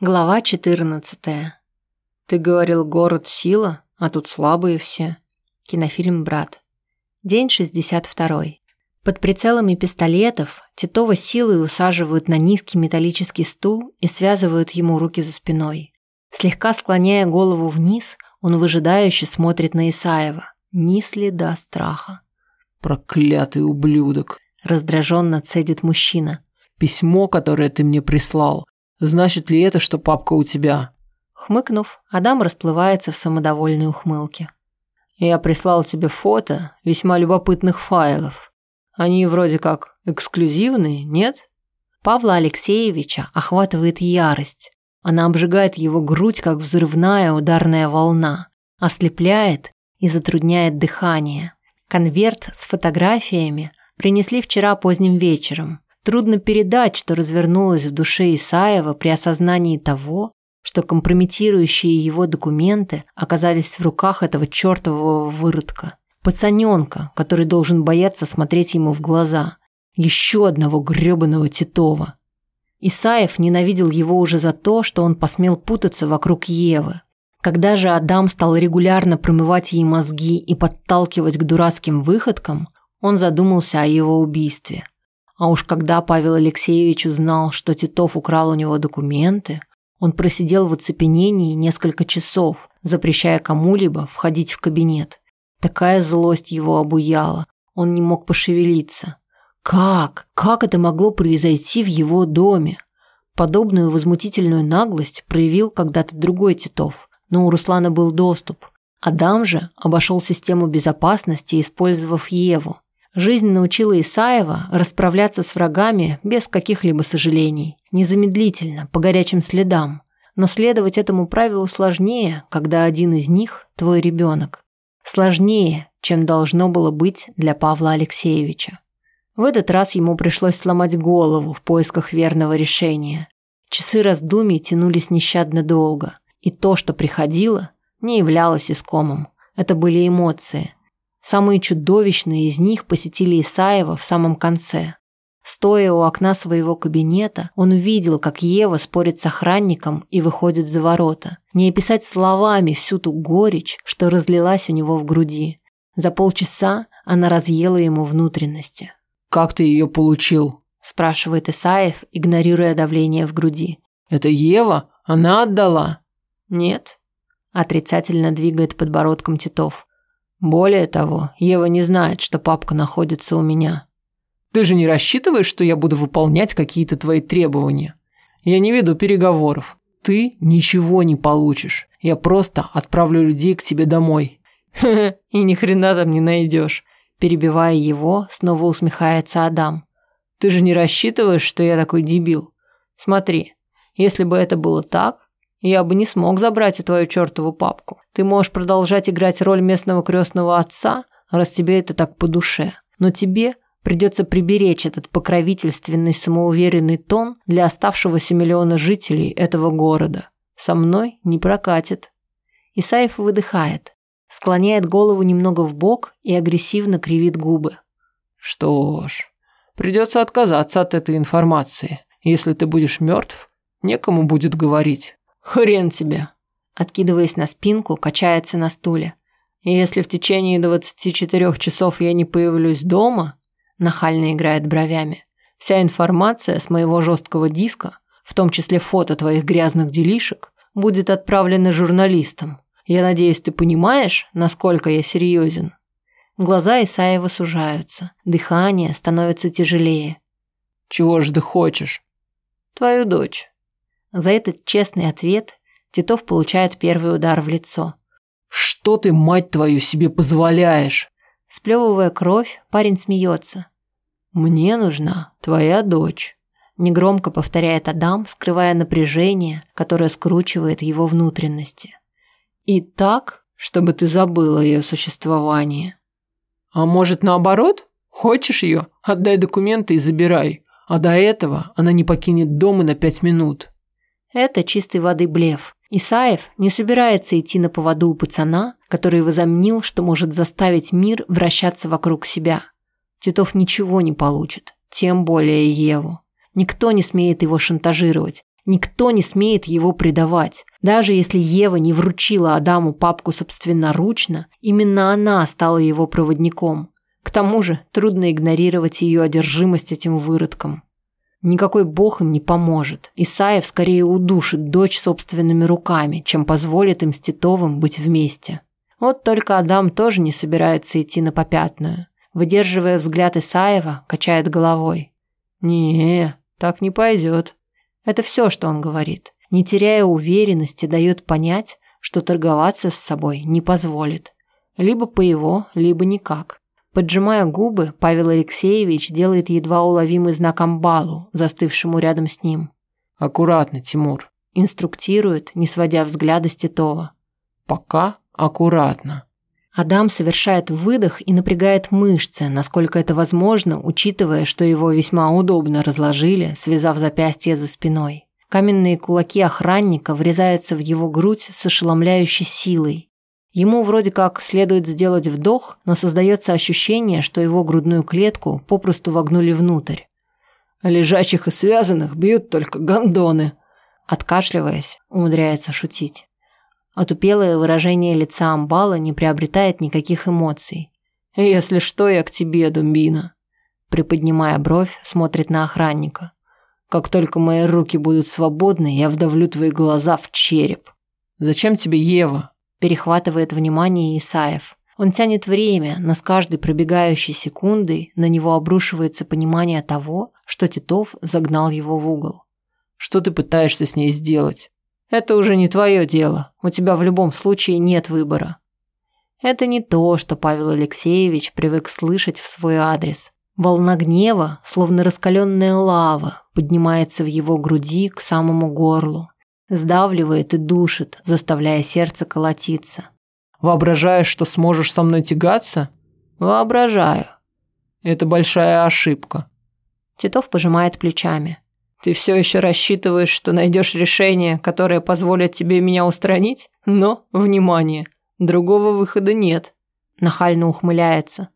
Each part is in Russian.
Глава 14. Ты говорил, город сила, а тут слабые все. Кинофильм Брат. День 62. Под прицелами пистолетов Титова силой усаживают на низкий металлический стул и связывают ему руки за спиной. Слегка склоняя голову вниз, он выжидающе смотрит на Исаева. Ни следа страха. Проклятый ублюдок, раздраженно цедит мужчина. Письмо, которое ты мне прислал, Значит ли это, что папка у тебя? Хмыкнув, Адам расплывается в самодовольной ухмылке. Я прислал тебе фото весьма любопытных файлов. Они вроде как эксклюзивные, нет? Павла Алексеевича охватывает ярость. Она обжигает его грудь, как взрывная ударная волна, ослепляет и затрудняет дыхание. Конверт с фотографиями принесли вчера поздним вечером. Трудно передать, что развернулось в душе Исаева при осознании того, что компрометирующие его документы оказались в руках этого чертового выродка. Пацаненка, который должен бояться смотреть ему в глаза. Еще одного гребаного Титова. Исаев ненавидел его уже за то, что он посмел путаться вокруг Евы. Когда же Адам стал регулярно промывать ей мозги и подталкивать к дурацким выходкам, он задумался о его убийстве – а уж когда Павел Алексеевич узнал, что Титов украл у него документы, он просидел в оцепенении несколько часов, запрещая кому-либо входить в кабинет. Такая злость его обуяла, он не мог пошевелиться. Как? Как это могло произойти в его доме? Подобную возмутительную наглость проявил когда-то другой Титов, но у Руслана был доступ. Адам же обошел систему безопасности, использовав Еву. Жизнь научила Исаева расправляться с врагами без каких-либо сожалений, незамедлительно, по горячим следам. Но следовать этому правилу сложнее, когда один из них – твой ребенок. Сложнее, чем должно было быть для Павла Алексеевича. В этот раз ему пришлось сломать голову в поисках верного решения. Часы раздумий тянулись нещадно долго, и то, что приходило, не являлось искомым. Это были эмоции, Самые чудовищные из них посетили Исаева в самом конце. Стоя у окна своего кабинета, он увидел, как Ева спорит с охранником и выходит за ворота. Не описать словами всю ту горечь, что разлилась у него в груди. За полчаса она разъела ему внутренности. «Как ты ее получил?» – спрашивает Исаев, игнорируя давление в груди. «Это Ева? Она отдала?» «Нет», – отрицательно двигает подбородком Титов. Более того, Ева не знает, что папка находится у меня. Ты же не рассчитываешь, что я буду выполнять какие-то твои требования? Я не веду переговоров. Ты ничего не получишь. Я просто отправлю людей к тебе домой. И ни хрена там не найдешь. Перебивая его, снова усмехается Адам. Ты же не рассчитываешь, что я такой дебил? Смотри, если бы это было так, я бы не смог забрать и твою чертову папку. Ты можешь продолжать играть роль местного крестного отца, раз тебе это так по душе. Но тебе придется приберечь этот покровительственный самоуверенный тон для оставшегося миллиона жителей этого города. Со мной не прокатит. Исаев выдыхает, склоняет голову немного в бок и агрессивно кривит губы. Что ж, придется отказаться от этой информации. Если ты будешь мертв, некому будет говорить. Хрен тебе. Откидываясь на спинку, качается на стуле. Если в течение 24 часов я не появлюсь дома, нахально играет бровями, вся информация с моего жесткого диска, в том числе фото твоих грязных делишек, будет отправлена журналистам. Я надеюсь, ты понимаешь, насколько я серьезен. Глаза Исаева сужаются, дыхание становится тяжелее. Чего ж ты хочешь? Твою дочь. За этот честный ответ Титов получает первый удар в лицо. «Что ты, мать твою, себе позволяешь?» Сплевывая кровь, парень смеется. «Мне нужна твоя дочь», – негромко повторяет Адам, скрывая напряжение, которое скручивает его внутренности. «И так, чтобы ты забыла ее существование». «А может, наоборот? Хочешь ее? Отдай документы и забирай. А до этого она не покинет дом и на пять минут». Это чистой воды блеф. Исаев не собирается идти на поводу у пацана, который возомнил, что может заставить мир вращаться вокруг себя. Титов ничего не получит, тем более Еву. Никто не смеет его шантажировать, Никто не смеет его предавать. Даже если Ева не вручила Адаму папку собственноручно, именно она стала его проводником. К тому же трудно игнорировать ее одержимость этим выродком. Никакой бог им не поможет. Исаев скорее удушит дочь собственными руками, чем позволит им с Титовым быть вместе. Вот только Адам тоже не собирается идти на попятную. Выдерживая взгляд Исаева, качает головой. «Не, так не пойдет». Это все, что он говорит. Не теряя уверенности, дает понять, что торговаться с собой не позволит. Либо по его, либо никак. Поджимая губы, Павел Алексеевич делает едва уловимый знак амбалу, застывшему рядом с ним. «Аккуратно, Тимур», – инструктирует, не сводя взгляда с Титова. «Пока аккуратно». Адам совершает выдох и напрягает мышцы, насколько это возможно, учитывая, что его весьма удобно разложили, связав запястье за спиной. Каменные кулаки охранника врезаются в его грудь с ошеломляющей силой. Ему вроде как следует сделать вдох, но создается ощущение, что его грудную клетку попросту вогнули внутрь. «Лежачих и связанных бьют только гондоны», откашливаясь, умудряется шутить. Отупелое выражение лица Амбала не приобретает никаких эмоций. «Если что, я к тебе, Думбина». Приподнимая бровь, смотрит на охранника. «Как только мои руки будут свободны, я вдавлю твои глаза в череп». «Зачем тебе Ева?» Перехватывает внимание Исаев. Он тянет время, но с каждой пробегающей секундой на него обрушивается понимание того, что Титов загнал его в угол. «Что ты пытаешься с ней сделать?» Это уже не твое дело. У тебя в любом случае нет выбора. Это не то, что Павел Алексеевич привык слышать в свой адрес. Волна гнева, словно раскаленная лава, поднимается в его груди к самому горлу. Сдавливает и душит, заставляя сердце колотиться. «Воображаешь, что сможешь со мной тягаться?» «Воображаю». «Это большая ошибка». Титов пожимает плечами. Ты все еще рассчитываешь, что найдешь решение, которое позволит тебе меня устранить? Но, внимание, другого выхода нет. Нахально ухмыляется.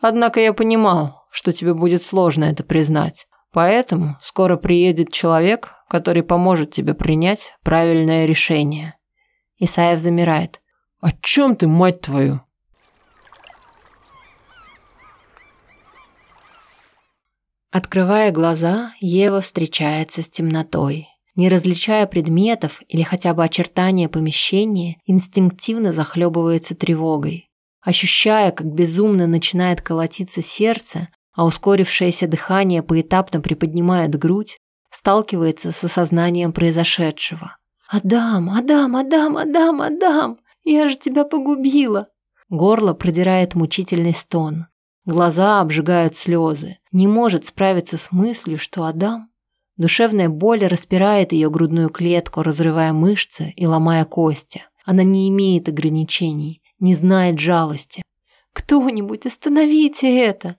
Однако я понимал, что тебе будет сложно это признать. Поэтому скоро приедет человек, который поможет тебе принять правильное решение. Исаев замирает. О чем ты, мать твою? Открывая глаза, Ева встречается с темнотой. Не различая предметов или хотя бы очертания помещения, инстинктивно захлебывается тревогой. Ощущая, как безумно начинает колотиться сердце, а ускорившееся дыхание поэтапно приподнимает грудь, сталкивается с осознанием произошедшего. «Адам, Адам, Адам, Адам, Адам! Я же тебя погубила!» Горло продирает мучительный стон. Глаза обжигают слезы. Не может справиться с мыслью, что Адам... Душевная боль распирает ее грудную клетку, разрывая мышцы и ломая кости. Она не имеет ограничений, не знает жалости. «Кто-нибудь, остановите это!»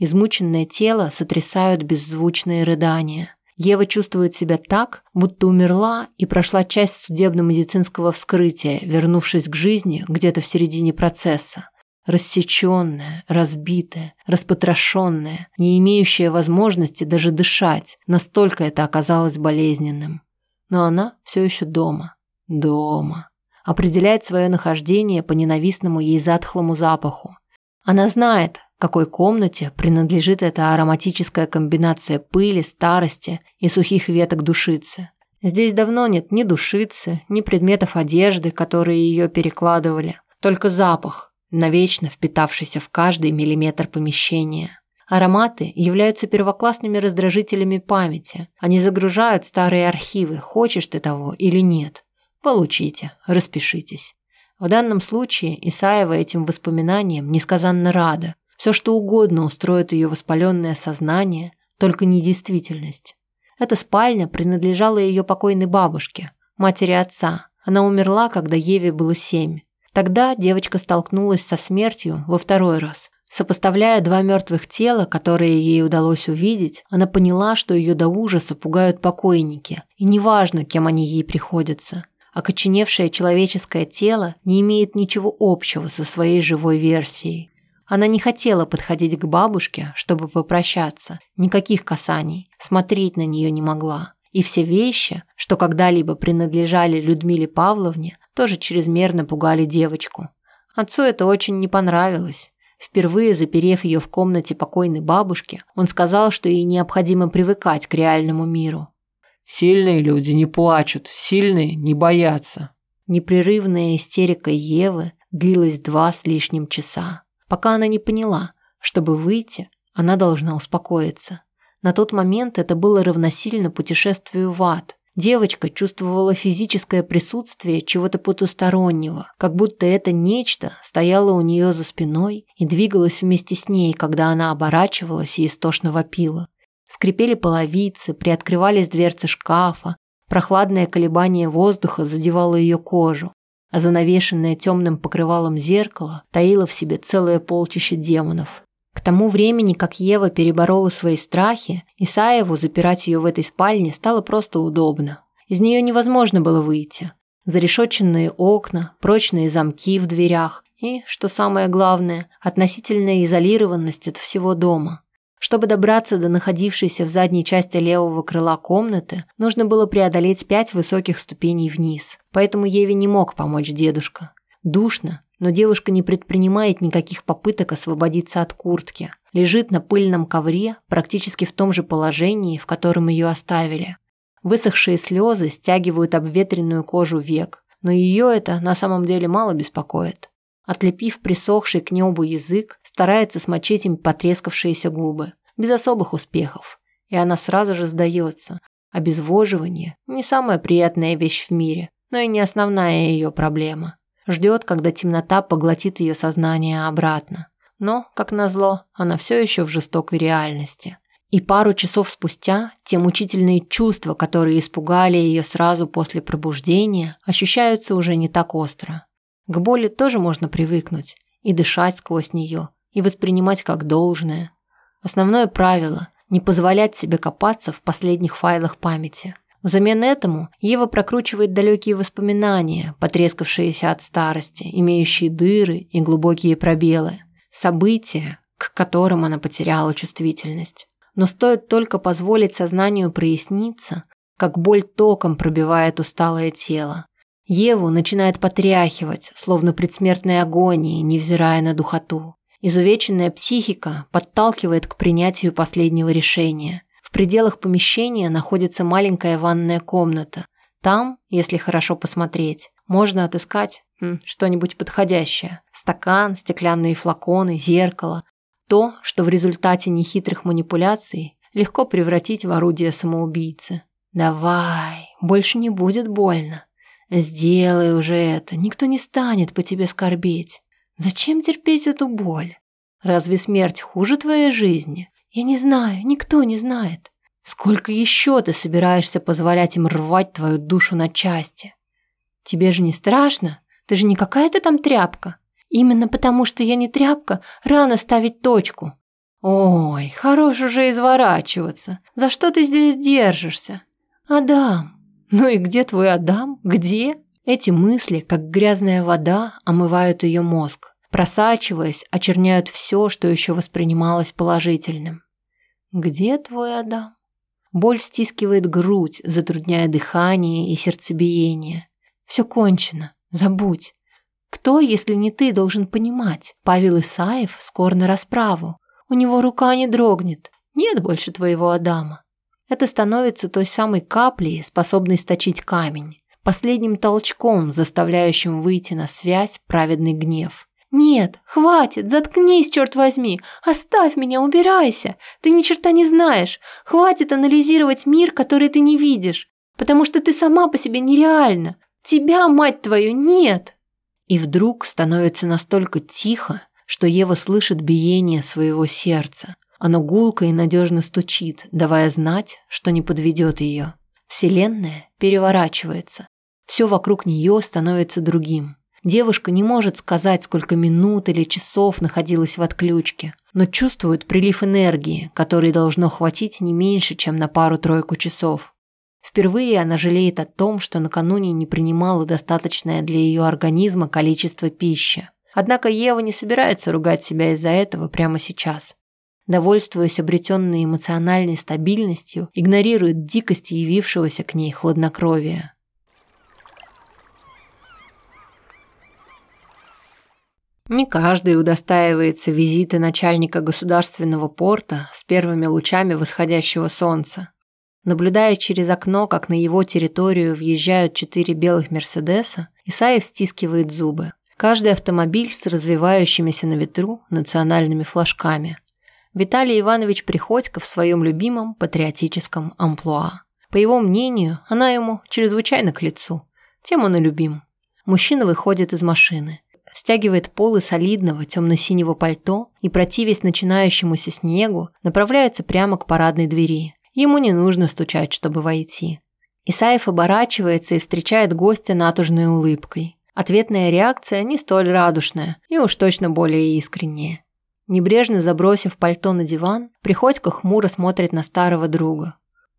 Измученное тело сотрясают беззвучные рыдания. Ева чувствует себя так, будто умерла и прошла часть судебно-медицинского вскрытия, вернувшись к жизни где-то в середине процесса рассеченная, разбитая, распотрошенная, не имеющая возможности даже дышать, настолько это оказалось болезненным. Но она все еще дома. Дома. Определяет свое нахождение по ненавистному ей затхлому запаху. Она знает, какой комнате принадлежит эта ароматическая комбинация пыли, старости и сухих веток душицы. Здесь давно нет ни душицы, ни предметов одежды, которые ее перекладывали. Только запах, навечно впитавшийся в каждый миллиметр помещения. Ароматы являются первоклассными раздражителями памяти. Они загружают старые архивы, хочешь ты того или нет. Получите, распишитесь. В данном случае Исаева этим воспоминаниям несказанно рада. Все, что угодно устроит ее воспаленное сознание, только не действительность. Эта спальня принадлежала ее покойной бабушке, матери отца. Она умерла, когда Еве было семь. Тогда девочка столкнулась со смертью во второй раз. Сопоставляя два мертвых тела, которые ей удалось увидеть, она поняла, что ее до ужаса пугают покойники, и неважно, кем они ей приходятся. Окоченевшее человеческое тело не имеет ничего общего со своей живой версией. Она не хотела подходить к бабушке, чтобы попрощаться. Никаких касаний. Смотреть на нее не могла. И все вещи, что когда-либо принадлежали Людмиле Павловне, тоже чрезмерно пугали девочку. Отцу это очень не понравилось. Впервые заперев ее в комнате покойной бабушки, он сказал, что ей необходимо привыкать к реальному миру. «Сильные люди не плачут, сильные не боятся». Непрерывная истерика Евы длилась два с лишним часа, пока она не поняла, чтобы выйти, она должна успокоиться. На тот момент это было равносильно путешествию в ад. Девочка чувствовала физическое присутствие чего-то потустороннего, как будто это нечто стояло у нее за спиной и двигалось вместе с ней, когда она оборачивалась и истошно вопила. Скрипели половицы, приоткрывались дверцы шкафа, прохладное колебание воздуха задевало ее кожу, а занавешенное темным покрывалом зеркало таило в себе целое полчище демонов. К тому времени, как Ева переборола свои страхи, Исаеву запирать ее в этой спальне стало просто удобно. Из нее невозможно было выйти. Зарешетченные окна, прочные замки в дверях и, что самое главное, относительная изолированность от всего дома. Чтобы добраться до находившейся в задней части левого крыла комнаты, нужно было преодолеть пять высоких ступеней вниз. Поэтому Еве не мог помочь дедушка. Душно, но девушка не предпринимает никаких попыток освободиться от куртки. Лежит на пыльном ковре, практически в том же положении, в котором ее оставили. Высохшие слезы стягивают обветренную кожу век, но ее это на самом деле мало беспокоит. Отлепив присохший к небу язык, старается смочить им потрескавшиеся губы. Без особых успехов. И она сразу же сдается. Обезвоживание – не самая приятная вещь в мире, но и не основная ее проблема. Ждет, когда темнота поглотит ее сознание обратно. Но, как назло, она все еще в жестокой реальности. И пару часов спустя те мучительные чувства, которые испугали ее сразу после пробуждения, ощущаются уже не так остро. К боли тоже можно привыкнуть и дышать сквозь нее, и воспринимать как должное. Основное правило – не позволять себе копаться в последних файлах памяти – Взамен этому Ева прокручивает далекие воспоминания, потрескавшиеся от старости, имеющие дыры и глубокие пробелы. События, к которым она потеряла чувствительность. Но стоит только позволить сознанию проясниться, как боль током пробивает усталое тело. Еву начинает потряхивать, словно предсмертной агонии, невзирая на духоту. Изувеченная психика подталкивает к принятию последнего решения – в пределах помещения находится маленькая ванная комната. Там, если хорошо посмотреть, можно отыскать что-нибудь подходящее. Стакан, стеклянные флаконы, зеркало. То, что в результате нехитрых манипуляций легко превратить в орудие самоубийцы. «Давай, больше не будет больно. Сделай уже это, никто не станет по тебе скорбеть. Зачем терпеть эту боль? Разве смерть хуже твоей жизни? Я не знаю, никто не знает. Сколько еще ты собираешься позволять им рвать твою душу на части? Тебе же не страшно? Ты же не какая-то там тряпка. Именно потому, что я не тряпка, рано ставить точку. Ой, хорош уже изворачиваться. За что ты здесь держишься? Адам. Ну и где твой Адам? Где? Эти мысли, как грязная вода, омывают ее мозг просачиваясь, очерняют все, что еще воспринималось положительным. «Где твой Адам?» Боль стискивает грудь, затрудняя дыхание и сердцебиение. «Все кончено. Забудь. Кто, если не ты, должен понимать? Павел Исаев скоро на расправу. У него рука не дрогнет. Нет больше твоего Адама». Это становится той самой каплей, способной сточить камень, последним толчком, заставляющим выйти на связь праведный гнев. «Нет, хватит, заткнись, черт возьми! Оставь меня, убирайся! Ты ни черта не знаешь! Хватит анализировать мир, который ты не видишь, потому что ты сама по себе нереальна! Тебя, мать твою, нет!» И вдруг становится настолько тихо, что Ева слышит биение своего сердца. Оно гулко и надежно стучит, давая знать, что не подведет ее. Вселенная переворачивается. Все вокруг нее становится другим. Девушка не может сказать, сколько минут или часов находилась в отключке, но чувствует прилив энергии, который должно хватить не меньше, чем на пару-тройку часов. Впервые она жалеет о том, что накануне не принимала достаточное для ее организма количество пищи. Однако Ева не собирается ругать себя из-за этого прямо сейчас. Довольствуясь обретенной эмоциональной стабильностью, игнорирует дикость явившегося к ней хладнокровия. Не каждый удостаивается визита начальника государственного порта с первыми лучами восходящего солнца. Наблюдая через окно, как на его территорию въезжают четыре белых «Мерседеса», Исаев стискивает зубы. Каждый автомобиль с развивающимися на ветру национальными флажками. Виталий Иванович Приходько в своем любимом патриотическом амплуа. По его мнению, она ему чрезвычайно к лицу. Тем он и любим. Мужчина выходит из машины стягивает полы солидного темно-синего пальто и, противясь начинающемуся снегу, направляется прямо к парадной двери. Ему не нужно стучать, чтобы войти. Исаев оборачивается и встречает гостя натужной улыбкой. Ответная реакция не столь радушная и уж точно более искренняя. Небрежно забросив пальто на диван, Приходько хмуро смотрит на старого друга.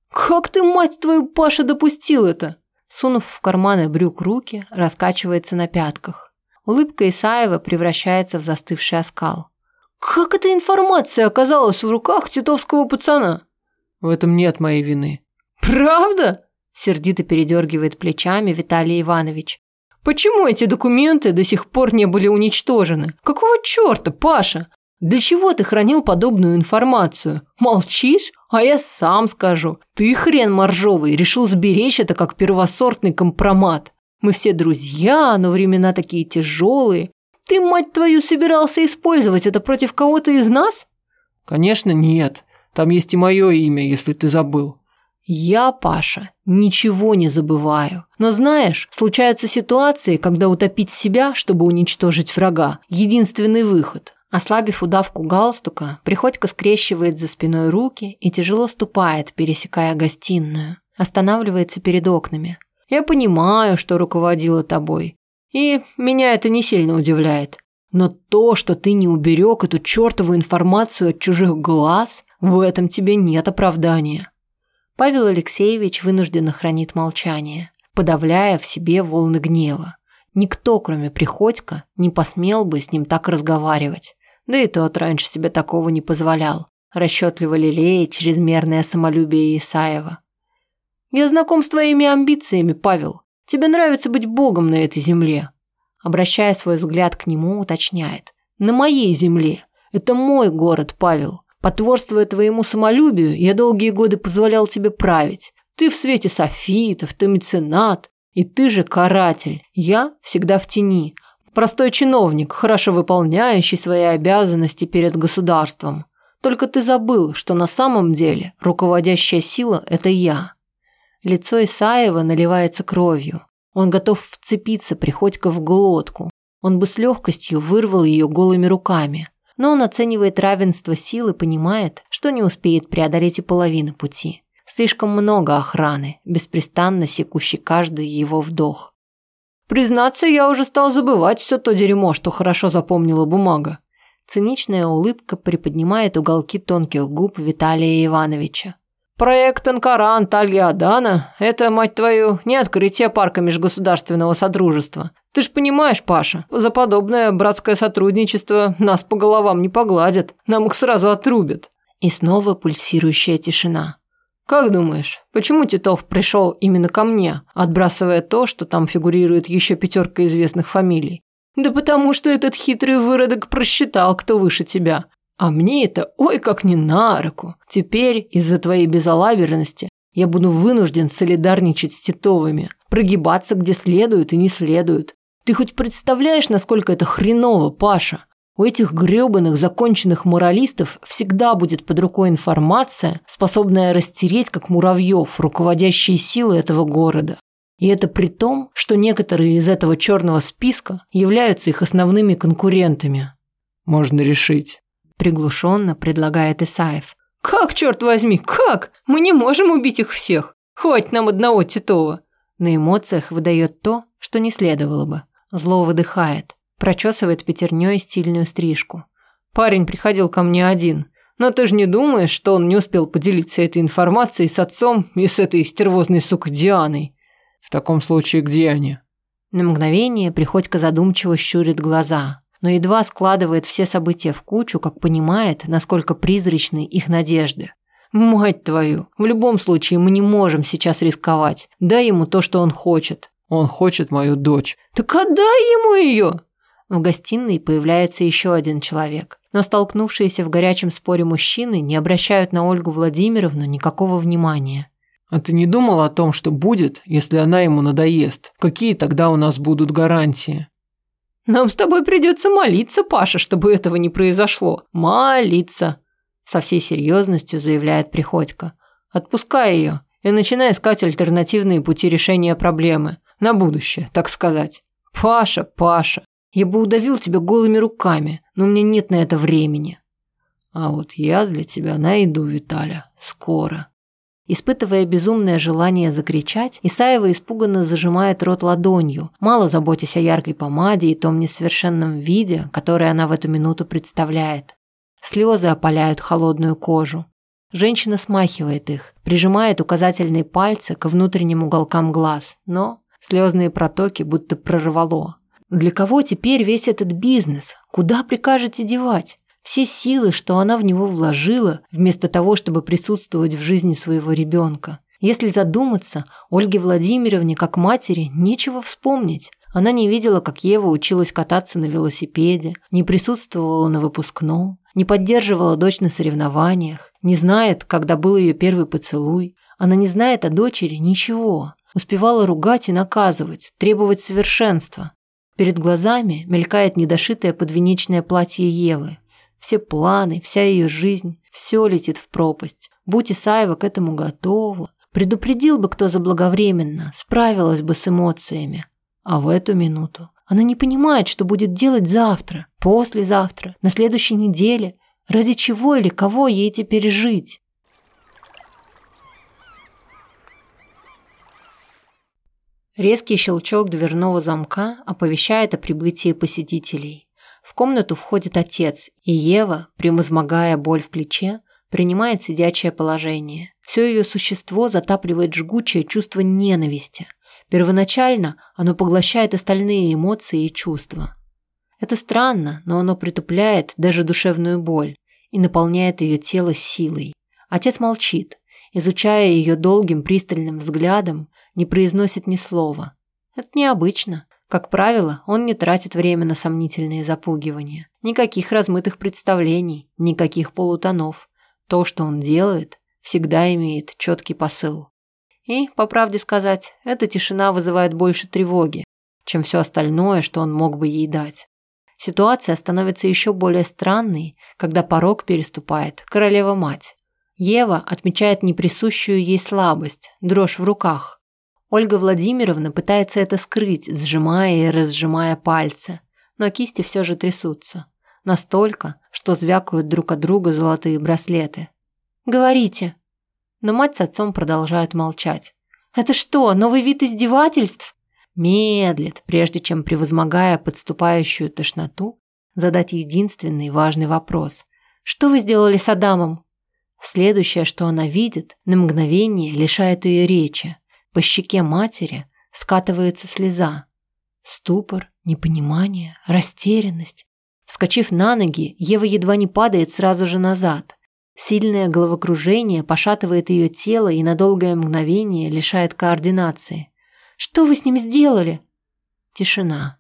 «Как ты, мать твою, Паша, допустил это?» Сунув в карманы брюк руки, раскачивается на пятках. Улыбка Исаева превращается в застывший оскал. «Как эта информация оказалась в руках титовского пацана?» «В этом нет моей вины». «Правда?» – сердито передергивает плечами Виталий Иванович. «Почему эти документы до сих пор не были уничтожены? Какого черта, Паша? Для чего ты хранил подобную информацию? Молчишь? А я сам скажу. Ты, хрен моржовый, решил сберечь это как первосортный компромат. Мы все друзья, но времена такие тяжелые. Ты, мать твою, собирался использовать это против кого-то из нас? Конечно, нет. Там есть и мое имя, если ты забыл. Я, Паша, ничего не забываю. Но знаешь, случаются ситуации, когда утопить себя, чтобы уничтожить врага – единственный выход. Ослабив удавку галстука, Приходько скрещивает за спиной руки и тяжело ступает, пересекая гостиную. Останавливается перед окнами. Я понимаю, что руководила тобой. И меня это не сильно удивляет. Но то, что ты не уберег эту чертову информацию от чужих глаз, в этом тебе нет оправдания. Павел Алексеевич вынужденно хранит молчание, подавляя в себе волны гнева. Никто, кроме Приходько, не посмел бы с ним так разговаривать. Да и тот раньше себе такого не позволял, расчетливо лелея чрезмерное самолюбие Исаева. Я знаком с твоими амбициями, Павел. Тебе нравится быть богом на этой земле. Обращая свой взгляд к нему, уточняет. На моей земле. Это мой город, Павел. Потворствуя твоему самолюбию, я долгие годы позволял тебе править. Ты в свете софитов, ты меценат, и ты же каратель. Я всегда в тени. Простой чиновник, хорошо выполняющий свои обязанности перед государством. Только ты забыл, что на самом деле руководящая сила – это я. Лицо Исаева наливается кровью. Он готов вцепиться Приходько в глотку. Он бы с легкостью вырвал ее голыми руками. Но он оценивает равенство сил и понимает, что не успеет преодолеть и половины пути. Слишком много охраны, беспрестанно секущей каждый его вдох. Признаться, я уже стал забывать все то дерьмо, что хорошо запомнила бумага. Циничная улыбка приподнимает уголки тонких губ Виталия Ивановича. Проект Анкаран Талья-Адана – это, мать твою, не открытие парка межгосударственного содружества. Ты ж понимаешь, Паша, за подобное братское сотрудничество нас по головам не погладят, нам их сразу отрубят. И снова пульсирующая тишина. Как думаешь, почему Титов пришел именно ко мне, отбрасывая то, что там фигурирует еще пятерка известных фамилий? Да потому что этот хитрый выродок просчитал, кто выше тебя. А мне это ой как не на руку. Теперь из-за твоей безалаберности я буду вынужден солидарничать с Титовыми, прогибаться где следует и не следует. Ты хоть представляешь, насколько это хреново, Паша? У этих грёбаных законченных моралистов всегда будет под рукой информация, способная растереть, как муравьев, руководящие силы этого города. И это при том, что некоторые из этого черного списка являются их основными конкурентами. Можно решить, приглушенно предлагает Исаев. Как, черт возьми, как? Мы не можем убить их всех. Хватит нам одного Титова. На эмоциях выдает то, что не следовало бы. Зло выдыхает, прочесывает пятерней стильную стрижку. Парень приходил ко мне один. Но ты же не думаешь, что он не успел поделиться этой информацией с отцом и с этой стервозной сукой Дианой? В таком случае где они? На мгновение Приходько задумчиво щурит глаза. но едва складывает все события в кучу, как понимает, насколько призрачны их надежды. «Мать твою! В любом случае мы не можем сейчас рисковать. Дай ему то, что он хочет». «Он хочет мою дочь». «Так отдай ему ее!» В гостиной появляется еще один человек. Но столкнувшиеся в горячем споре мужчины не обращают на Ольгу Владимировну никакого внимания. «А ты не думал о том, что будет, если она ему надоест? Какие тогда у нас будут гарантии?» «Нам с тобой придется молиться, Паша, чтобы этого не произошло. Молиться!» Со всей серьезностью заявляет Приходько. «Отпускай ее и начинай искать альтернативные пути решения проблемы. На будущее, так сказать. Паша, Паша, я бы удавил тебя голыми руками, но у меня нет на это времени. А вот я для тебя найду, Виталя, скоро. Испытывая безумное желание закричать, Исаева испуганно зажимает рот ладонью, мало заботясь о яркой помаде и том несовершенном виде, которое она в эту минуту представляет. Слезы опаляют холодную кожу. Женщина смахивает их, прижимает указательные пальцы к внутренним уголкам глаз, но слезные протоки будто прорвало. Для кого теперь весь этот бизнес? Куда прикажете девать? Все силы, что она в него вложила, вместо того, чтобы присутствовать в жизни своего ребенка. Если задуматься, Ольге Владимировне, как матери, нечего вспомнить. Она не видела, как Ева училась кататься на велосипеде, не присутствовала на выпускном, не поддерживала дочь на соревнованиях, не знает, когда был ее первый поцелуй. Она не знает о дочери ничего. Успевала ругать и наказывать, требовать совершенства. Перед глазами мелькает недошитое подвенечное платье Евы. Все планы, вся ее жизнь, все летит в пропасть. Будь Исаева к этому готова, предупредил бы кто заблаговременно, справилась бы с эмоциями. А в эту минуту она не понимает, что будет делать завтра, послезавтра, на следующей неделе, ради чего или кого ей теперь жить. Резкий щелчок дверного замка оповещает о прибытии посетителей. В комнату входит отец, и Ева, превозмогая боль в плече, принимает сидячее положение. Все ее существо затапливает жгучее чувство ненависти. Первоначально оно поглощает остальные эмоции и чувства. Это странно, но оно притупляет даже душевную боль и наполняет ее тело силой. Отец молчит, изучая ее долгим пристальным взглядом, не произносит ни слова. Это необычно. Как правило, он не тратит время на сомнительные запугивания. Никаких размытых представлений, никаких полутонов. То, что он делает, всегда имеет четкий посыл. И, по правде сказать, эта тишина вызывает больше тревоги, чем все остальное, что он мог бы ей дать. Ситуация становится еще более странной, когда порог переступает королева-мать. Ева отмечает неприсущую ей слабость, дрожь в руках. Ольга Владимировна пытается это скрыть, сжимая и разжимая пальцы, но кисти все же трясутся. Настолько, что звякают друг от друга золотые браслеты. «Говорите!» Но мать с отцом продолжают молчать. «Это что, новый вид издевательств?» Медлит, прежде чем, превозмогая подступающую тошноту, задать единственный важный вопрос. «Что вы сделали с Адамом?» Следующее, что она видит, на мгновение лишает ее речи. По щеке матери скатывается слеза. Ступор, непонимание, растерянность. Вскочив на ноги, Ева едва не падает сразу же назад. Сильное головокружение пошатывает ее тело и на долгое мгновение лишает координации. «Что вы с ним сделали?» Тишина.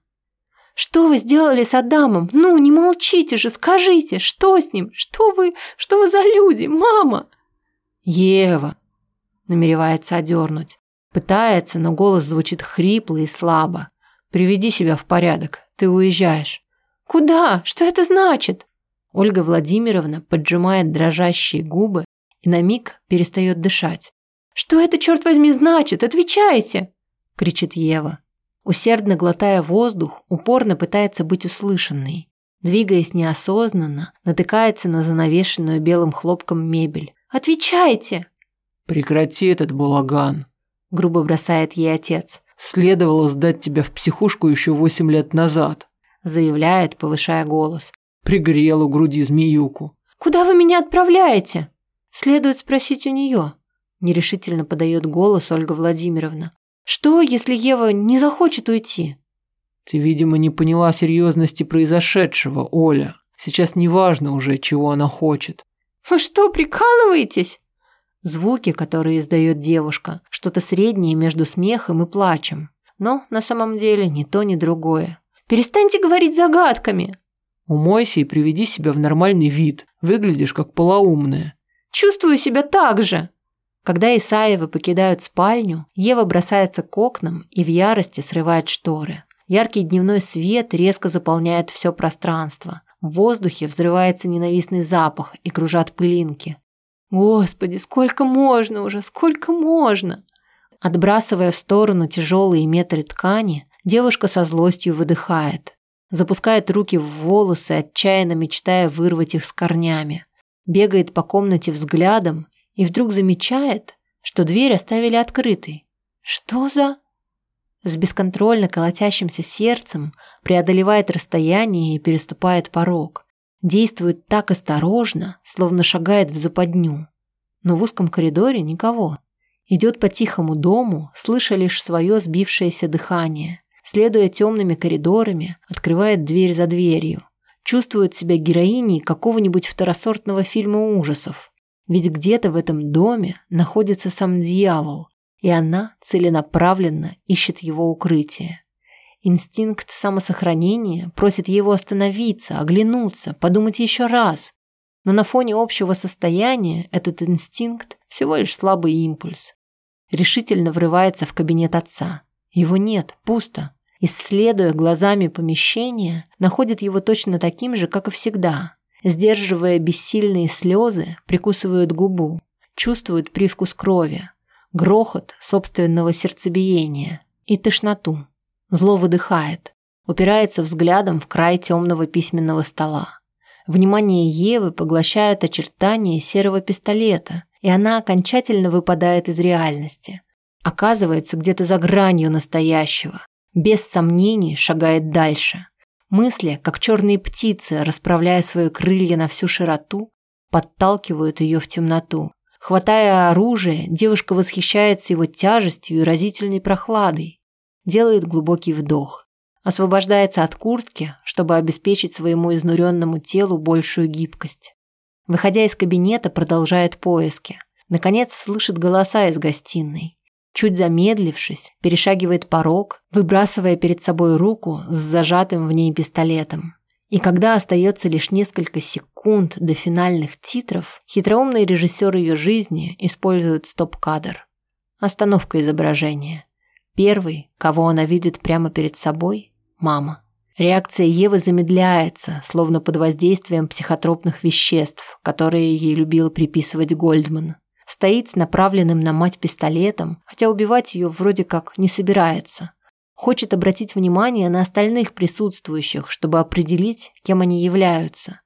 «Что вы сделали с Адамом? Ну, не молчите же, скажите, что с ним? Что вы, что вы за люди, мама?» «Ева!» намеревается одернуть. Пытается, но голос звучит хрипло и слабо. «Приведи себя в порядок. Ты уезжаешь». «Куда? Что это значит?» Ольга Владимировна поджимает дрожащие губы и на миг перестает дышать. «Что это, черт возьми, значит? Отвечайте!» – кричит Ева. Усердно глотая воздух, упорно пытается быть услышанной. Двигаясь неосознанно, натыкается на занавешенную белым хлопком мебель. «Отвечайте!» «Прекрати этот балаган!» Грубо бросает ей отец. Следовало сдать тебя в психушку еще восемь лет назад, заявляет, повышая голос. Пригрел у груди змеюку. Куда вы меня отправляете? Следует спросить у нее. Нерешительно подает голос Ольга Владимировна. Что, если Ева не захочет уйти? Ты, видимо, не поняла серьезности произошедшего, Оля. Сейчас не важно уже, чего она хочет. Вы что, прикалываетесь? Звуки, которые издает девушка, что-то среднее между смехом и плачем. Но на самом деле ни то, ни другое. Перестаньте говорить загадками. Умойся и приведи себя в нормальный вид. Выглядишь как полоумная. Чувствую себя так же. Когда Исаевы покидают спальню, Ева бросается к окнам и в ярости срывает шторы. Яркий дневной свет резко заполняет все пространство. В воздухе взрывается ненавистный запах и кружат пылинки. Господи, сколько можно уже, сколько можно? Отбрасывая в сторону тяжелые метры ткани, девушка со злостью выдыхает. Запускает руки в волосы, отчаянно мечтая вырвать их с корнями. Бегает по комнате взглядом и вдруг замечает, что дверь оставили открытой. Что за... С бесконтрольно колотящимся сердцем преодолевает расстояние и переступает порог. Действует так осторожно, словно шагает в западню. Но в узком коридоре никого. Идет по тихому дому, слыша лишь свое сбившееся дыхание. Следуя темными коридорами, открывает дверь за дверью. Чувствует себя героиней какого-нибудь второсортного фильма ужасов. Ведь где-то в этом доме находится сам дьявол, и она целенаправленно ищет его укрытие. Инстинкт самосохранения просит его остановиться, оглянуться, подумать еще раз. Но на фоне общего состояния этот инстинкт всего лишь слабый импульс. Решительно врывается в кабинет отца. Его нет, пусто. Исследуя глазами помещение, находит его точно таким же, как и всегда. Сдерживая бессильные слезы, прикусывает губу. Чувствует привкус крови, грохот собственного сердцебиения и тошноту. Зло выдыхает, упирается взглядом в край темного письменного стола. Внимание Евы поглощает очертания серого пистолета, и она окончательно выпадает из реальности. Оказывается где-то за гранью настоящего. Без сомнений шагает дальше. Мысли, как черные птицы, расправляя свои крылья на всю широту, подталкивают ее в темноту. Хватая оружие, девушка восхищается его тяжестью и разительной прохладой. Делает глубокий вдох. Освобождается от куртки, чтобы обеспечить своему изнуренному телу большую гибкость. Выходя из кабинета, продолжает поиски. Наконец слышит голоса из гостиной. Чуть замедлившись, перешагивает порог, выбрасывая перед собой руку с зажатым в ней пистолетом. И когда остается лишь несколько секунд до финальных титров, хитроумный режиссер ее жизни использует стоп-кадр. Остановка изображения. Первый, кого она видит прямо перед собой – мама. Реакция Евы замедляется, словно под воздействием психотропных веществ, которые ей любил приписывать Гольдман. Стоит с направленным на мать пистолетом, хотя убивать ее вроде как не собирается – Хочет обратить внимание на остальных присутствующих, чтобы определить, кем они являются.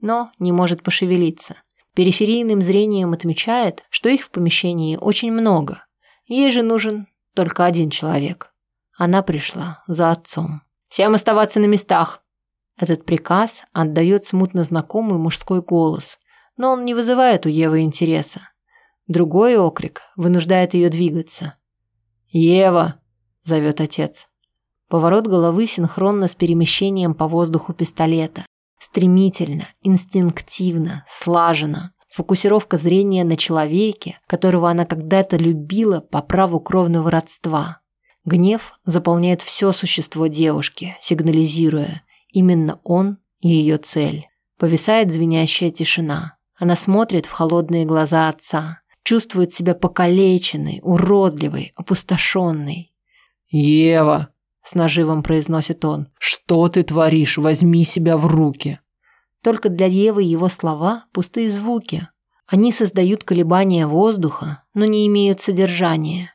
Но не может пошевелиться. Периферийным зрением отмечает, что их в помещении очень много. Ей же нужен только один человек. Она пришла за отцом. «Всем оставаться на местах!» Этот приказ отдает смутно знакомый мужской голос, но он не вызывает у Евы интереса. Другой окрик вынуждает ее двигаться. «Ева!» – зовет отец. Поворот головы синхронно с перемещением по воздуху пистолета. Стремительно, инстинктивно, слаженно. Фокусировка зрения на человеке, которого она когда-то любила по праву кровного родства. Гнев заполняет все существо девушки, сигнализируя, именно он ее цель. Повисает звенящая тишина. Она смотрит в холодные глаза отца, чувствует себя покалеченной, уродливой, опустошенной. «Ева!» – с наживом произносит он. «Что ты творишь? Возьми себя в руки!» Только для Евы его слова – пустые звуки. Они создают колебания воздуха, но не имеют содержания.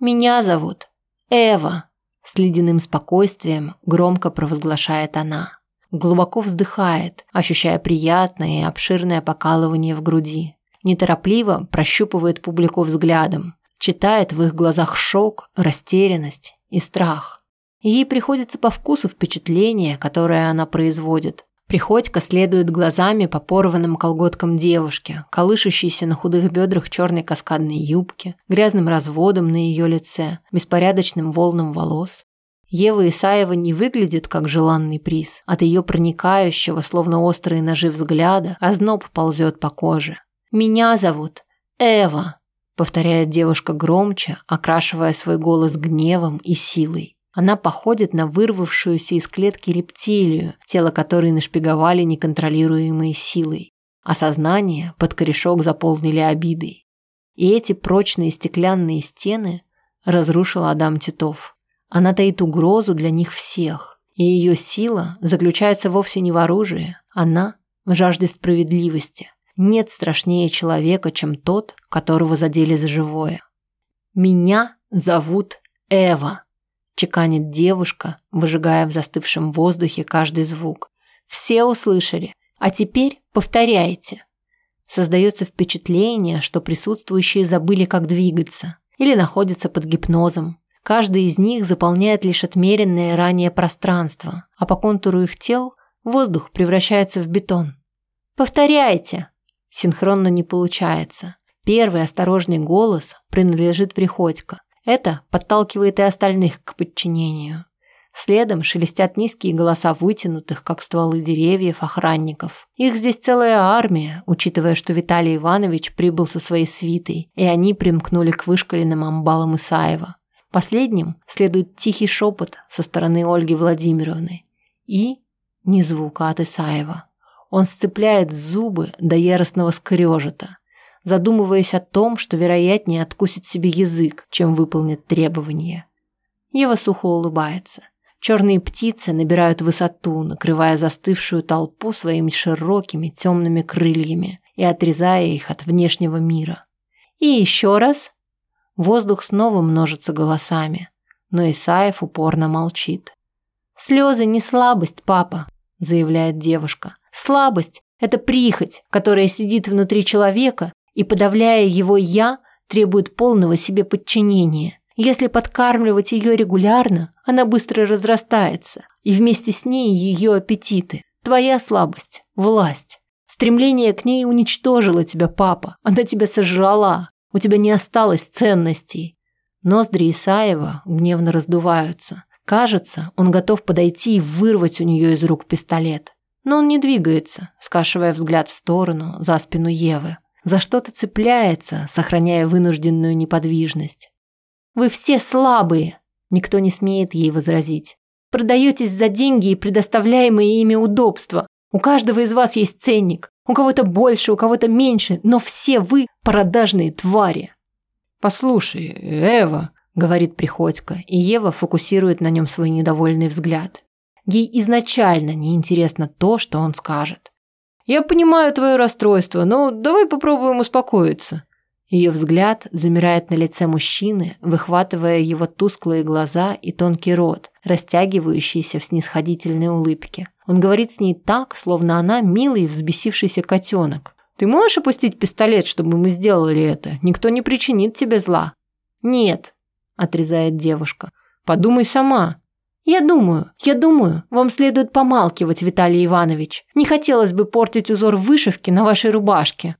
«Меня зовут Эва», – с ледяным спокойствием громко провозглашает она. Глубоко вздыхает, ощущая приятное и обширное покалывание в груди. Неторопливо прощупывает публику взглядом, читает в их глазах шок, растерянность и страх. Ей приходится по вкусу впечатление, которое она производит. Приходько следует глазами по порванным колготкам девушки, колышущейся на худых бедрах черной каскадной юбки, грязным разводом на ее лице, беспорядочным волнам волос. Ева Исаева не выглядит как желанный приз. От ее проникающего, словно острые ножи взгляда, озноб ползет по коже. «Меня зовут Эва», – повторяет девушка громче, окрашивая свой голос гневом и силой. Она походит на вырвавшуюся из клетки рептилию, тело которой нашпиговали неконтролируемой силой. А сознание под корешок заполнили обидой. И эти прочные стеклянные стены разрушил Адам Титов. Она таит угрозу для них всех, и ее сила заключается вовсе не в оружии, она в жажде справедливости. Нет страшнее человека, чем тот, которого задели за живое. «Меня зовут Эва», – чеканит девушка, выжигая в застывшем воздухе каждый звук. «Все услышали, а теперь повторяйте». Создается впечатление, что присутствующие забыли, как двигаться, или находятся под гипнозом, Каждый из них заполняет лишь отмеренное ранее пространство, а по контуру их тел воздух превращается в бетон. «Повторяйте!» Синхронно не получается. Первый осторожный голос принадлежит Приходько. Это подталкивает и остальных к подчинению. Следом шелестят низкие голоса вытянутых, как стволы деревьев, охранников. Их здесь целая армия, учитывая, что Виталий Иванович прибыл со своей свитой, и они примкнули к вышкаленным амбалам Исаева. Последним следует тихий шепот со стороны Ольги Владимировны и ни звука от Исаева. Он сцепляет зубы до яростного скрежета, задумываясь о том, что вероятнее откусит себе язык, чем выполнит требования. Ева сухо улыбается. Черные птицы набирают высоту, накрывая застывшую толпу своими широкими темными крыльями и отрезая их от внешнего мира. И еще раз Воздух снова множится голосами, но Исаев упорно молчит. «Слезы не слабость, папа», – заявляет девушка. «Слабость – это прихоть, которая сидит внутри человека и, подавляя его «я», требует полного себе подчинения. Если подкармливать ее регулярно, она быстро разрастается, и вместе с ней ее аппетиты. Твоя слабость – власть. Стремление к ней уничтожило тебя, папа. Она тебя сожрала. У тебя не осталось ценностей. Ноздри Исаева гневно раздуваются. Кажется, он готов подойти и вырвать у нее из рук пистолет. Но он не двигается, скашивая взгляд в сторону, за спину Евы. За что-то цепляется, сохраняя вынужденную неподвижность. «Вы все слабые!» Никто не смеет ей возразить. «Продаетесь за деньги и предоставляемые ими удобства. У каждого из вас есть ценник. У кого-то больше, у кого-то меньше, но все вы продажные твари. Послушай, Эва, говорит Приходько, и Ева фокусирует на нем свой недовольный взгляд. Ей изначально неинтересно то, что он скажет. Я понимаю твое расстройство, но давай попробуем успокоиться. Ее взгляд замирает на лице мужчины, выхватывая его тусклые глаза и тонкий рот, растягивающийся в снисходительной улыбке. Он говорит с ней так, словно она милый взбесившийся котенок. «Ты можешь опустить пистолет, чтобы мы сделали это? Никто не причинит тебе зла». «Нет», – отрезает девушка. «Подумай сама». «Я думаю, я думаю, вам следует помалкивать, Виталий Иванович. Не хотелось бы портить узор вышивки на вашей рубашке».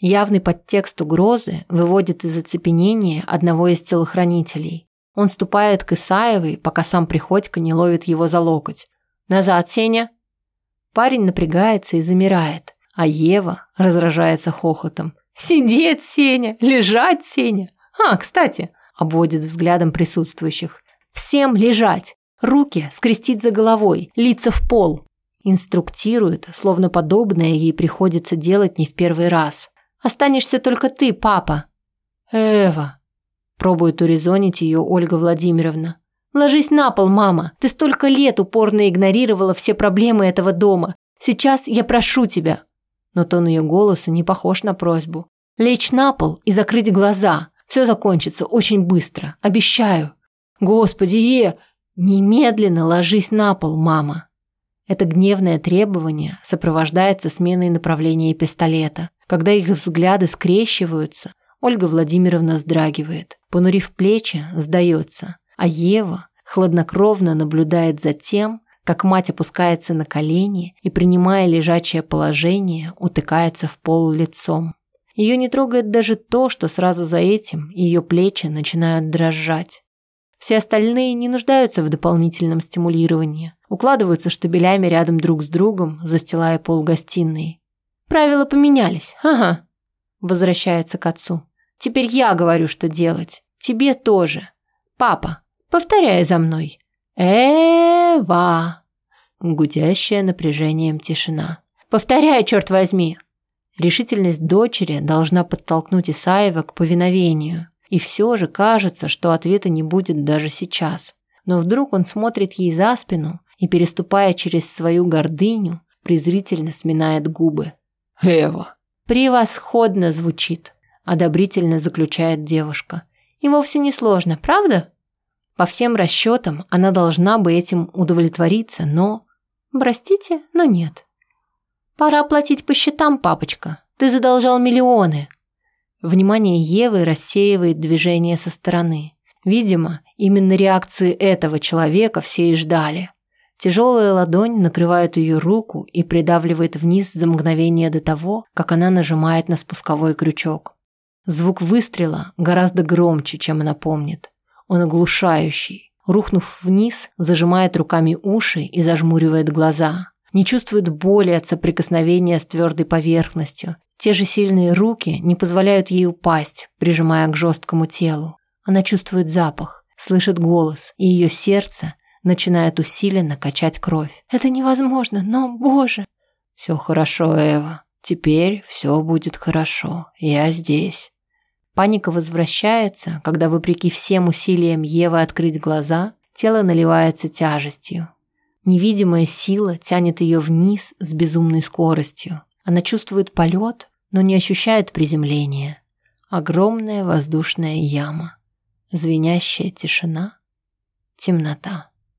Явный подтекст угрозы выводит из оцепенения одного из телохранителей. Он ступает к Исаевой, пока сам Приходько не ловит его за локоть. «Назад, Сеня!» Парень напрягается и замирает, а Ева разражается хохотом. «Сидеть, Сеня! Лежать, Сеня! А, кстати!» обводит взглядом присутствующих. «Всем лежать! Руки скрестить за головой, лица в пол!» Инструктирует, словно подобное ей приходится делать не в первый раз. Останешься только ты, папа. Эва. Пробует урезонить ее Ольга Владимировна. Ложись на пол, мама. Ты столько лет упорно игнорировала все проблемы этого дома. Сейчас я прошу тебя. Но тон ее голоса не похож на просьбу. Лечь на пол и закрыть глаза. Все закончится очень быстро, обещаю. Господи, Е, немедленно ложись на пол, мама. Это гневное требование сопровождается сменой направления пистолета. Когда их взгляды скрещиваются, Ольга Владимировна вздрагивает, понурив плечи, сдается, а Ева хладнокровно наблюдает за тем, как мать опускается на колени и, принимая лежачее положение, утыкается в пол лицом. Ее не трогает даже то, что сразу за этим ее плечи начинают дрожать. Все остальные не нуждаются в дополнительном стимулировании. Укладываются штабелями рядом друг с другом, застилая пол гостиной. Правила поменялись. Ага. Возвращается к отцу. Теперь я говорю, что делать. Тебе тоже. Папа, повторяй за мной. Эва. Гудящая напряжением тишина. Повторяй, черт возьми. Решительность дочери должна подтолкнуть Исаева к повиновению. И все же кажется, что ответа не будет даже сейчас. Но вдруг он смотрит ей за спину и, переступая через свою гордыню, презрительно сминает губы. «Эва!» «Превосходно звучит!» – одобрительно заключает девушка. «И вовсе не сложно, правда?» По всем расчетам она должна бы этим удовлетвориться, но... Простите, но нет. «Пора платить по счетам, папочка. Ты задолжал миллионы». Внимание Евы рассеивает движение со стороны. Видимо, именно реакции этого человека все и ждали. Тяжелая ладонь накрывает ее руку и придавливает вниз за мгновение до того, как она нажимает на спусковой крючок. Звук выстрела гораздо громче, чем она помнит. Он оглушающий. Рухнув вниз, зажимает руками уши и зажмуривает глаза. Не чувствует боли от соприкосновения с твердой поверхностью те же сильные руки не позволяют ей упасть, прижимая к жесткому телу. Она чувствует запах, слышит голос, и ее сердце начинает усиленно качать кровь. Это невозможно, но, боже! Все хорошо, Эва. Теперь все будет хорошо. Я здесь. Паника возвращается, когда, вопреки всем усилиям Евы открыть глаза, тело наливается тяжестью. Невидимая сила тянет ее вниз с безумной скоростью. Она чувствует полет, но не ощущает приземления. Огромная воздушная яма, звенящая тишина, темнота.